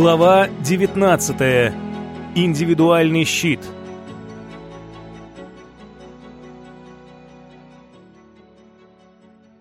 Глава 19. Индивидуальный щит.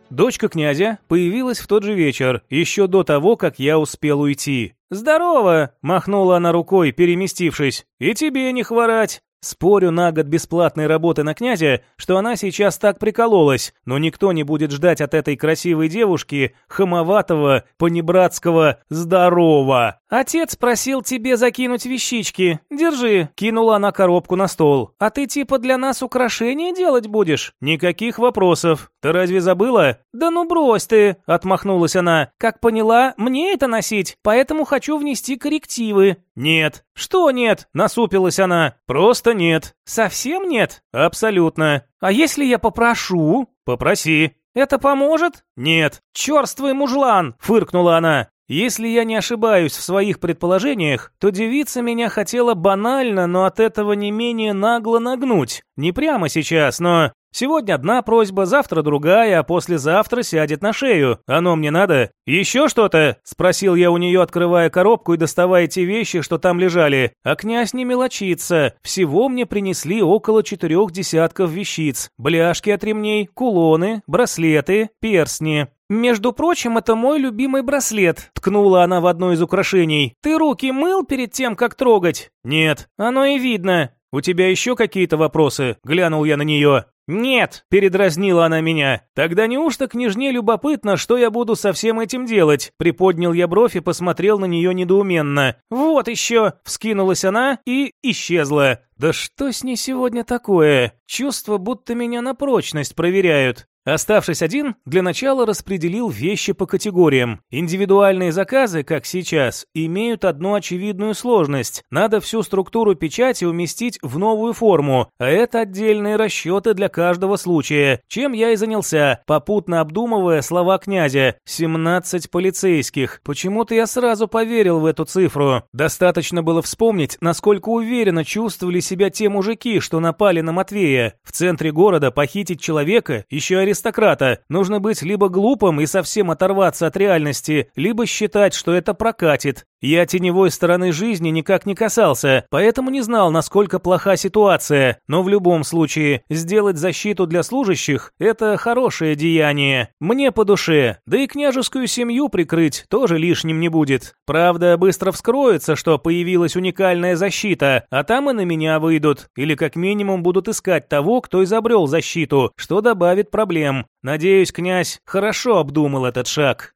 Дочка князя появилась в тот же вечер, еще до того, как я успел уйти. «Здорово!» – махнула она рукой, переместившись. «И тебе не хворать!» Спорю на год бесплатной работы на князя, что она сейчас так прикололась, но никто не будет ждать от этой красивой девушки хамоватого, понебратского «здорово». «Отец просил тебе закинуть вещички. Держи», — кинула она коробку на стол. «А ты типа для нас украшения делать будешь?» «Никаких вопросов. Ты разве забыла?» «Да ну брось ты», — отмахнулась она. «Как поняла, мне это носить, поэтому хочу внести коррективы». «Нет». «Что нет?» — насупилась она. «Просто нет». «Совсем нет?» «Абсолютно». «А если я попрошу?» «Попроси». «Это поможет?» «Нет». «Черствый мужлан!» — фыркнула она. Если я не ошибаюсь в своих предположениях, то девица меня хотела банально, но от этого не менее нагло нагнуть. Не прямо сейчас, но Сегодня одна просьба, завтра другая, а послезавтра сядет на шею. Оно мне надо? Еще что-то? Спросил я у нее, открывая коробку и доставая те вещи, что там лежали. А князь не мелочится. Всего мне принесли около четырех десятков вещиц. Бляшки от ремней, кулоны, браслеты, перстни. «Между прочим, это мой любимый браслет», — ткнула она в одно из украшений. «Ты руки мыл перед тем, как трогать?» «Нет». «Оно и видно». «У тебя еще какие-то вопросы?» — глянул я на нее. «Нет!» – передразнила она меня. «Тогда неужто княжне любопытно, что я буду со всем этим делать?» Приподнял я бровь и посмотрел на нее недоуменно. «Вот еще!» – вскинулась она и исчезла. «Да что с ней сегодня такое? Чувство, будто меня на прочность проверяют. Оставшись один, для начала распределил вещи по категориям. Индивидуальные заказы, как сейчас, имеют одну очевидную сложность. Надо всю структуру печати уместить в новую форму, а это отдельные расчеты для каждого случая, чем я и занялся, попутно обдумывая слова князя. 17 полицейских. Почему-то я сразу поверил в эту цифру. Достаточно было вспомнить, насколько уверенно чувствовали себя те мужики, что напали на Матвея. В центре города похитить человека, еще арест аристократа. Нужно быть либо глупым и совсем оторваться от реальности, либо считать, что это прокатит. Я теневой стороны жизни никак не касался, поэтому не знал, насколько плоха ситуация, но в любом случае, сделать защиту для служащих – это хорошее деяние. Мне по душе, да и княжескую семью прикрыть тоже лишним не будет. Правда, быстро вскроется, что появилась уникальная защита, а там и на меня выйдут, или как минимум будут искать того, кто изобрел защиту, что добавит проблем. Надеюсь, князь хорошо обдумал этот шаг.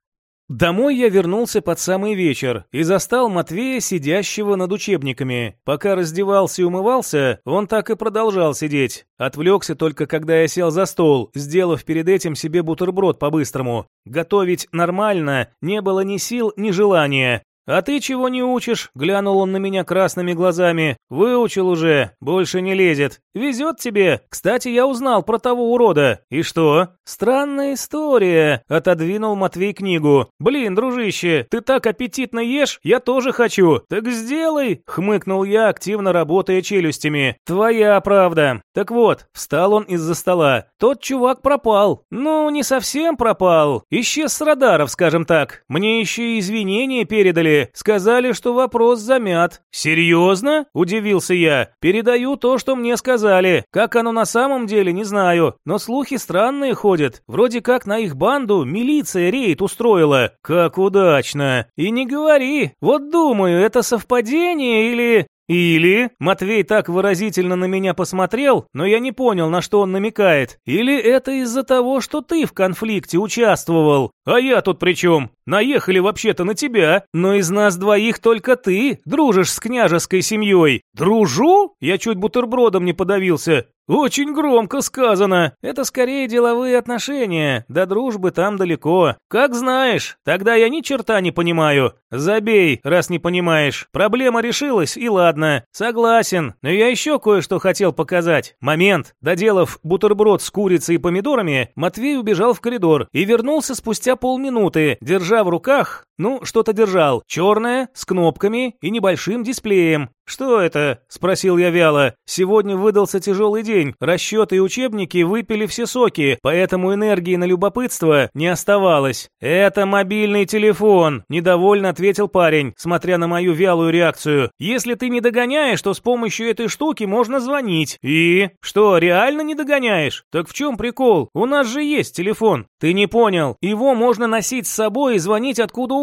Домой я вернулся под самый вечер и застал Матвея, сидящего над учебниками. Пока раздевался и умывался, он так и продолжал сидеть. Отвлекся только, когда я сел за стол, сделав перед этим себе бутерброд по-быстрому. Готовить нормально не было ни сил, ни желания. «А ты чего не учишь?» — глянул он на меня красными глазами. «Выучил уже, больше не лезет. Везет тебе. Кстати, я узнал про того урода. И что?» «Странная история», — отодвинул Матвей книгу. «Блин, дружище, ты так аппетитно ешь, я тоже хочу. Так сделай!» — хмыкнул я, активно работая челюстями. «Твоя правда. Так вот, встал он из-за стола. Тот чувак пропал. Ну, не совсем пропал. Исчез с радаров, скажем так. Мне еще и извинения передали сказали, что вопрос замят. Серьезно? Удивился я. Передаю то, что мне сказали. Как оно на самом деле, не знаю. Но слухи странные ходят. Вроде как на их банду милиция рейд устроила. Как удачно. И не говори. Вот думаю, это совпадение или... Или Матвей так выразительно на меня посмотрел, но я не понял, на что он намекает. Или это из-за того, что ты в конфликте участвовал. А я тут при чем? Наехали вообще-то на тебя. Но из нас двоих только ты дружишь с княжеской семьей. Дружу? Я чуть бутербродом не подавился. «Очень громко сказано. Это скорее деловые отношения. До дружбы там далеко. Как знаешь. Тогда я ни черта не понимаю. Забей, раз не понимаешь. Проблема решилась, и ладно. Согласен. Но я еще кое-что хотел показать. Момент. Доделав бутерброд с курицей и помидорами, Матвей убежал в коридор и вернулся спустя полминуты, держа в руках Ну, что-то держал. Черное, с кнопками и небольшим дисплеем. «Что это?» – спросил я вяло. «Сегодня выдался тяжелый день. Расчеты и учебники выпили все соки, поэтому энергии на любопытство не оставалось». «Это мобильный телефон», – недовольно ответил парень, смотря на мою вялую реакцию. «Если ты не догоняешь, то с помощью этой штуки можно звонить». «И? Что, реально не догоняешь? Так в чем прикол? У нас же есть телефон». «Ты не понял. Его можно носить с собой и звонить откуда угодно».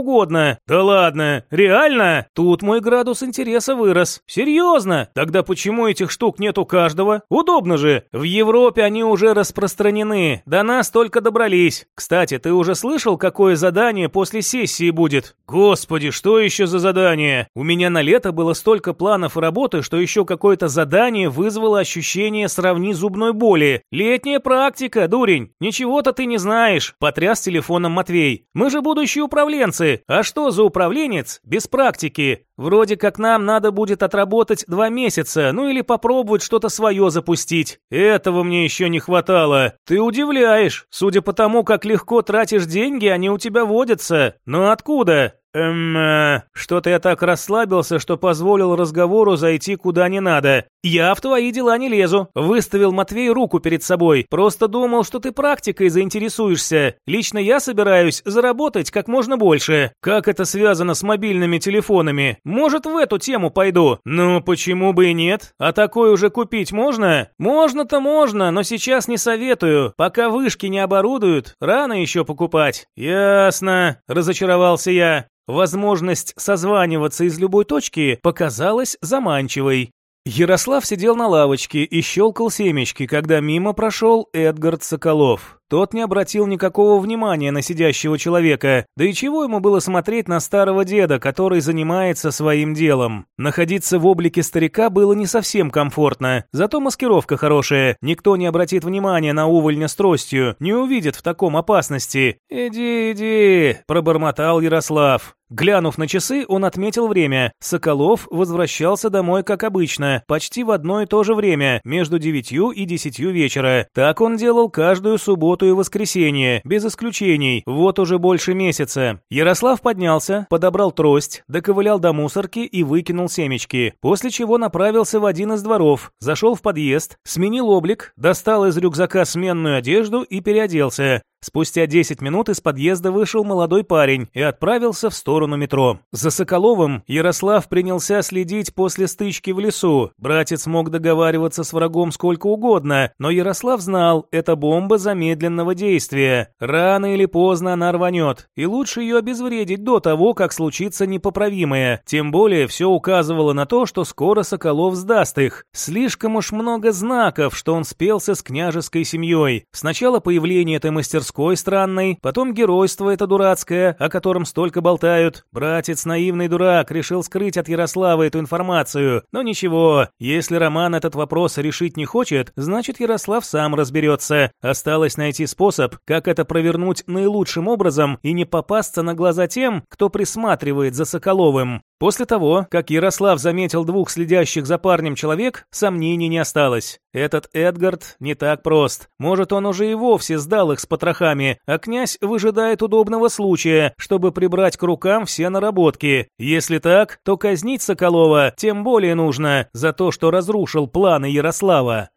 «Да ладно. Реально?» Тут мой градус интереса вырос? Серьезно? Тогда почему этих штук нет у каждого? Удобно же. В Европе они уже распространены. До нас только добрались. Кстати, ты уже слышал, какое задание после сессии будет? Господи, что еще за задание? У меня на лето было столько планов и работы, что еще какое-то задание вызвало ощущение сравни зубной боли. Летняя практика, дурень. Ничего-то ты не знаешь. Потряс телефоном Матвей. Мы же будущие управленцы. А что за управленец без практики? Вроде как нам надо будет отработать два месяца, ну или попробовать что-то свое запустить. Этого мне еще не хватало. Ты удивляешь. Судя по тому, как легко тратишь деньги, они у тебя водятся. Но откуда? Эм, э, что-то я так расслабился, что позволил разговору зайти куда не надо. Я в твои дела не лезу. Выставил Матвей руку перед собой. Просто думал, что ты практикой заинтересуешься. Лично я собираюсь заработать как можно больше. Как это связано с мобильными телефонами? Может, в эту тему пойду? Ну, почему бы и нет? А такой уже купить можно? Можно-то можно, но сейчас не советую. Пока вышки не оборудуют, рано еще покупать. Ясно, разочаровался я. Возможность созваниваться из любой точки показалась заманчивой. Ярослав сидел на лавочке и щелкал семечки, когда мимо прошел Эдгард Соколов. Тот не обратил никакого внимания на сидящего человека, да и чего ему было смотреть на старого деда, который занимается своим делом. Находиться в облике старика было не совсем комфортно, зато маскировка хорошая, никто не обратит внимания на увольня с тростью, не увидит в таком опасности. «Иди, иди», – пробормотал Ярослав. Глянув на часы, он отметил время. Соколов возвращался домой, как обычно, почти в одно и то же время, между девятью и десятью вечера. Так он делал каждую субботу субботу и воскресенье, без исключений, вот уже больше месяца. Ярослав поднялся, подобрал трость, доковылял до мусорки и выкинул семечки, после чего направился в один из дворов, зашел в подъезд, сменил облик, достал из рюкзака сменную одежду и переоделся. Спустя 10 минут из подъезда вышел молодой парень и отправился в сторону метро. За Соколовым Ярослав принялся следить после стычки в лесу. Братец мог договариваться с врагом сколько угодно, но Ярослав знал, это бомба замедленного действия. Рано или поздно она рванет, и лучше ее обезвредить до того, как случится непоправимое. Тем более все указывало на то, что скоро Соколов сдаст их. Слишком уж много знаков, что он спелся с княжеской семьей. Сначала появление этой мастерской мужской странный, потом геройство это дурацкое, о котором столько болтают. Братец наивный дурак решил скрыть от Ярослава эту информацию. Но ничего, если Роман этот вопрос решить не хочет, значит Ярослав сам разберется. Осталось найти способ, как это провернуть наилучшим образом и не попасться на глаза тем, кто присматривает за Соколовым. После того, как Ярослав заметил двух следящих за парнем человек, сомнений не осталось. Этот Эдгард не так прост. Может, он уже и вовсе сдал их с потрохами, а князь выжидает удобного случая, чтобы прибрать к рукам все наработки. Если так, то казнить Соколова тем более нужно за то, что разрушил планы Ярослава.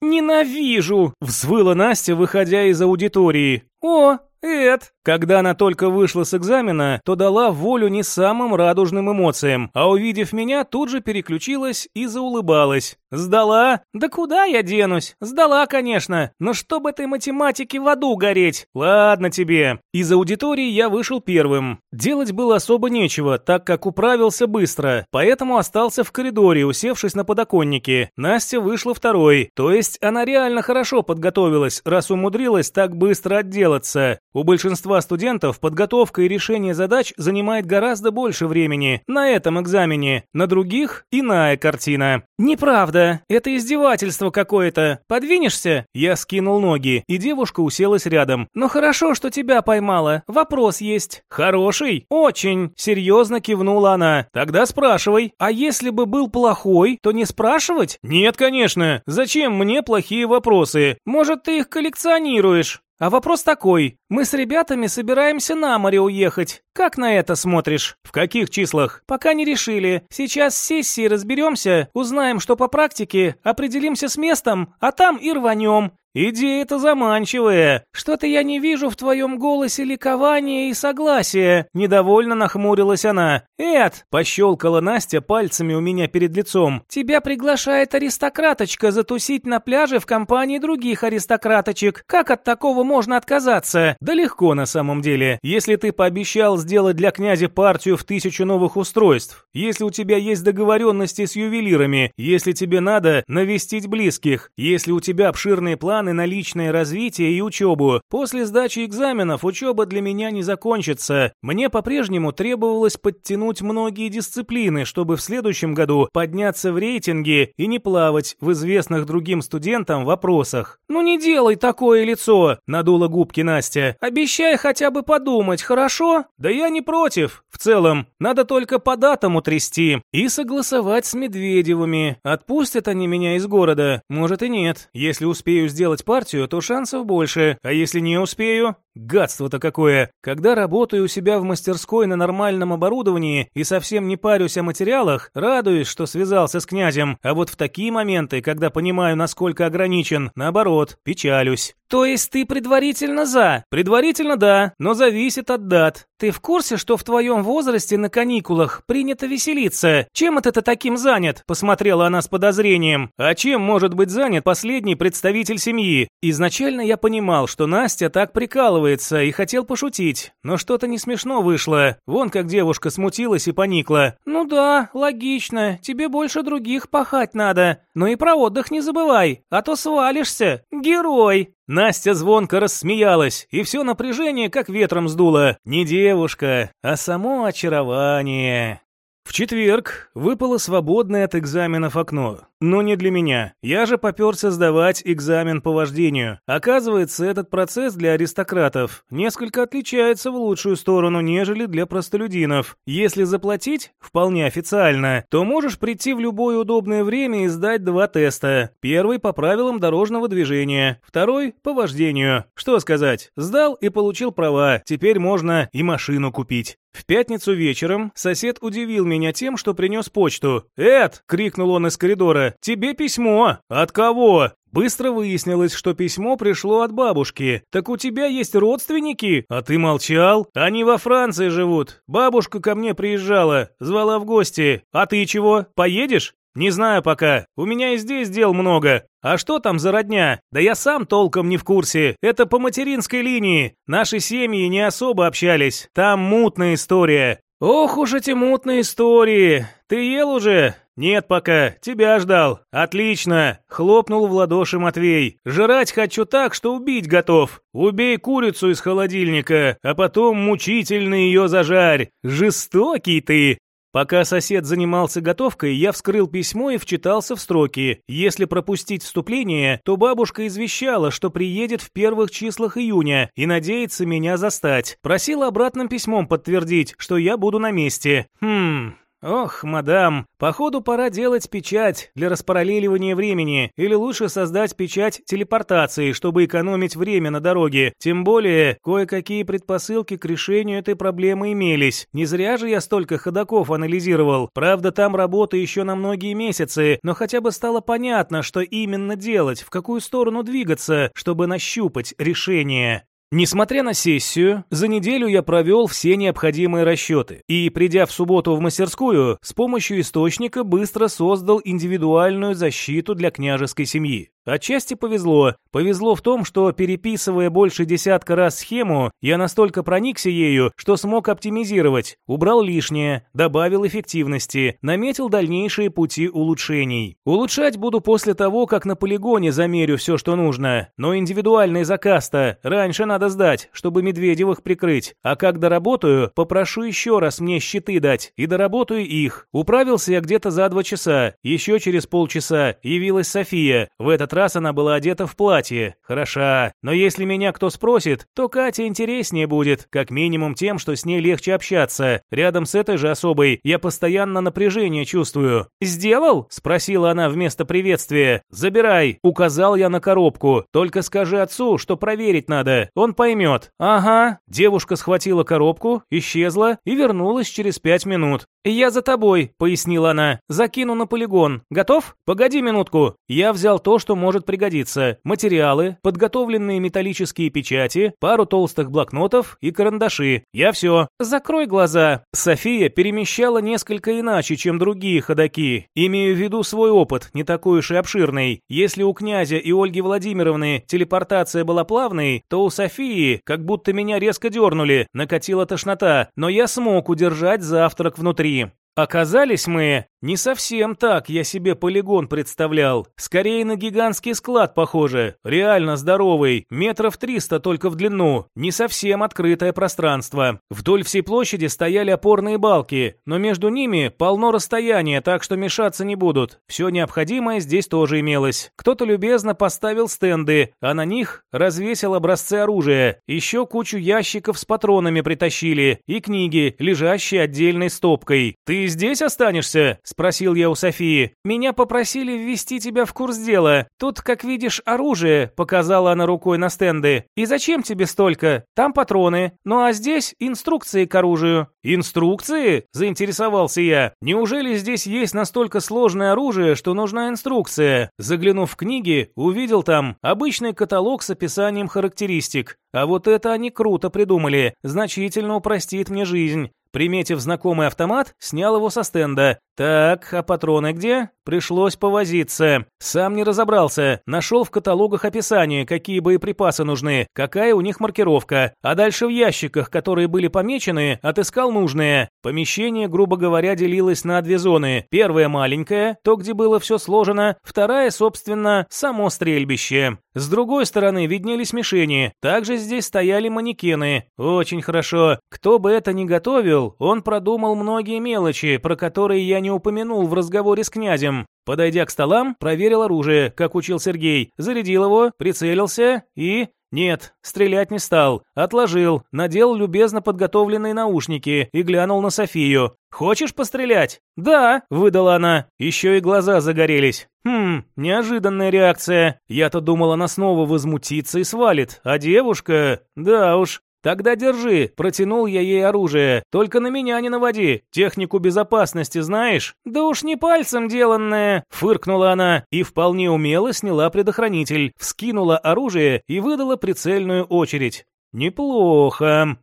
«Ненавижу!» – взвыла Настя, выходя из аудитории. «О, Эд, когда она только вышла с экзамена, то дала волю не самым радужным эмоциям, а увидев меня, тут же переключилась и заулыбалась. «Сдала? Да куда я денусь? Сдала, конечно, но чтобы этой математике в аду гореть. Ладно тебе». Из аудитории я вышел первым. Делать было особо нечего, так как управился быстро, поэтому остался в коридоре, усевшись на подоконнике. Настя вышла второй, то есть она реально хорошо подготовилась, раз умудрилась так быстро отделаться. У большинства студентов подготовка и решение задач занимает гораздо больше времени на этом экзамене, на других иная картина. «Неправда, это издевательство какое-то. Подвинешься?» Я скинул ноги, и девушка уселась рядом. «Но хорошо, что тебя поймала. Вопрос есть». «Хороший?» «Очень», — серьезно кивнула она. «Тогда спрашивай. А если бы был плохой, то не спрашивать?» «Нет, конечно. Зачем мне плохие вопросы? Может, ты их коллекционируешь?» А вопрос такой. Мы с ребятами собираемся на море уехать. Как на это смотришь? В каких числах? Пока не решили. Сейчас с сессией разберемся, узнаем, что по практике, определимся с местом, а там и рванем. «Идея-то заманчивая. Что-то я не вижу в твоем голосе ликования и согласия», — недовольно нахмурилась она. «Эд!» — пощелкала Настя пальцами у меня перед лицом. «Тебя приглашает аристократочка затусить на пляже в компании других аристократочек. Как от такого можно отказаться?» «Да легко на самом деле. Если ты пообещал сделать для князя партию в тысячу новых устройств, если у тебя есть договоренности с ювелирами, если тебе надо навестить близких, если у тебя обширные планы планы на личное развитие и учебу. После сдачи экзаменов учеба для меня не закончится. Мне по-прежнему требовалось подтянуть многие дисциплины, чтобы в следующем году подняться в рейтинге и не плавать в известных другим студентам вопросах. «Ну не делай такое лицо!» – надула губки Настя. «Обещай хотя бы подумать, хорошо?» «Да я не против. В целом, надо только по датам утрясти и согласовать с Медведевыми. Отпустят они меня из города? Может и нет. Если успею сделать сделать партию, то шансов больше, а если не успею, Гадство-то какое! Когда работаю у себя в мастерской на нормальном оборудовании и совсем не парюсь о материалах, радуюсь, что связался с князем, а вот в такие моменты, когда понимаю, насколько ограничен, наоборот, печалюсь. То есть ты предварительно за? Предварительно да, но зависит от дат. Ты в курсе, что в твоем возрасте на каникулах принято веселиться? Чем это ты таким занят? Посмотрела она с подозрением. А чем может быть занят последний представитель семьи? Изначально я понимал, что Настя так прикалывается, и хотел пошутить, но что-то не смешно вышло. Вон как девушка смутилась и поникла. «Ну да, логично, тебе больше других пахать надо. Но и про отдых не забывай, а то свалишься. Герой!» Настя звонко рассмеялась, и все напряжение как ветром сдуло. Не девушка, а само очарование. В четверг выпало свободное от экзаменов окно. Но не для меня. Я же поперся сдавать экзамен по вождению. Оказывается, этот процесс для аристократов несколько отличается в лучшую сторону, нежели для простолюдинов. Если заплатить, вполне официально, то можешь прийти в любое удобное время и сдать два теста. Первый по правилам дорожного движения, второй по вождению. Что сказать, сдал и получил права, теперь можно и машину купить. В пятницу вечером сосед удивил меня тем, что принес почту. «Эд!» — крикнул он из коридора. «Тебе письмо. От кого?» Быстро выяснилось, что письмо пришло от бабушки. Так у тебя есть родственники? А ты молчал? Они во Франции живут. Бабушка ко мне приезжала, звала в гости. А ты чего? Поедешь? Не знаю пока. У меня и здесь дел много. А что там за родня? Да я сам толком не в курсе. Это по материнской линии. Наши семьи не особо общались. Там мутная история. Ох уж эти мутные истории. Ты ел уже? «Нет пока, тебя ждал. Отлично!» — хлопнул в ладоши Матвей. «Жрать хочу так, что убить готов. Убей курицу из холодильника, а потом мучительно ее зажарь. Жестокий ты!» Пока сосед занимался готовкой, я вскрыл письмо и вчитался в строки. Если пропустить вступление, то бабушка извещала, что приедет в первых числах июня и надеется меня застать. Просила обратным письмом подтвердить, что я буду на месте. Хм, «Ох, мадам, походу пора делать печать для распараллеливания времени, или лучше создать печать телепортации, чтобы экономить время на дороге. Тем более, кое-какие предпосылки к решению этой проблемы имелись. Не зря же я столько ходаков анализировал. Правда, там работа еще на многие месяцы, но хотя бы стало понятно, что именно делать, в какую сторону двигаться, чтобы нащупать решение. Несмотря на сессию, за неделю я провел все необходимые расчеты и, придя в субботу в мастерскую, с помощью источника быстро создал индивидуальную защиту для княжеской семьи. Отчасти повезло. Повезло в том, что переписывая больше десятка раз схему, я настолько проникся ею, что смог оптимизировать, убрал лишнее, добавил эффективности, наметил дальнейшие пути улучшений. Улучшать буду после того, как на полигоне замерю все, что нужно. Но индивидуальный заказ-то раньше надо сдать, чтобы Медведевых прикрыть. А как доработаю, попрошу еще раз мне щиты дать, и доработаю их. Управился я где-то за два часа. Еще через полчаса явилась София. В этот раз она была одета в платье. Хороша. Но если меня кто спросит, то Катя интереснее будет, как минимум тем, что с ней легче общаться. Рядом с этой же особой я постоянно напряжение чувствую. «Сделал?» – спросила она вместо приветствия. «Забирай», – указал я на коробку. «Только скажи отцу, что проверить надо. Он поймет». «Ага». Девушка схватила коробку, исчезла и вернулась через пять минут. «Я за тобой», — пояснила она. «Закину на полигон. Готов? Погоди минутку». Я взял то, что может пригодиться. Материалы, подготовленные металлические печати, пару толстых блокнотов и карандаши. Я все. «Закрой глаза». София перемещала несколько иначе, чем другие ходаки. Имею в виду свой опыт, не такой уж и обширный. Если у князя и Ольги Владимировны телепортация была плавной, то у Софии, как будто меня резко дернули, накатила тошнота, но я смог удержать завтрак внутри. Оказались мы не совсем так я себе полигон представлял. Скорее на гигантский склад похоже. Реально здоровый, метров триста только в длину. Не совсем открытое пространство. Вдоль всей площади стояли опорные балки, но между ними полно расстояния, так что мешаться не будут. Все необходимое здесь тоже имелось. Кто-то любезно поставил стенды, а на них развесил образцы оружия. Еще кучу ящиков с патронами притащили и книги, лежащие отдельной стопкой. «Ты здесь останешься?» Спросил я у Софии. «Меня попросили ввести тебя в курс дела. Тут, как видишь, оружие», — показала она рукой на стенды. «И зачем тебе столько? Там патроны. Ну а здесь инструкции к оружию». «Инструкции?» — заинтересовался я. «Неужели здесь есть настолько сложное оружие, что нужна инструкция?» Заглянув в книги, увидел там обычный каталог с описанием характеристик. А вот это они круто придумали, значительно упростит мне жизнь. Приметив знакомый автомат, снял его со стенда. Так, а патроны где? Пришлось повозиться. Сам не разобрался. Нашел в каталогах описание, какие боеприпасы нужны, какая у них маркировка. А дальше в ящиках, которые были помечены, отыскал нужные. Помещение, грубо говоря, делилось на две зоны. Первая маленькая, то, где было все сложено. Вторая, собственно, само стрельбище. С другой стороны виднелись мишени. Также здесь стояли манекены. Очень хорошо. Кто бы это ни готовил, он продумал многие мелочи, про которые я не упомянул в разговоре с князем. Подойдя к столам, проверил оружие, как учил Сергей, зарядил его, прицелился и... Нет, стрелять не стал. Отложил, надел любезно подготовленные наушники и глянул на Софию. «Хочешь пострелять?» «Да», — выдала она. Еще и глаза загорелись. Хм, неожиданная реакция. Я-то думал, она снова возмутится и свалит. А девушка... Да уж, «Тогда держи», – протянул я ей оружие. «Только на меня не наводи. Технику безопасности знаешь?» «Да уж не пальцем деланное», – фыркнула она и вполне умело сняла предохранитель, вскинула оружие и выдала прицельную очередь. «Неплохо».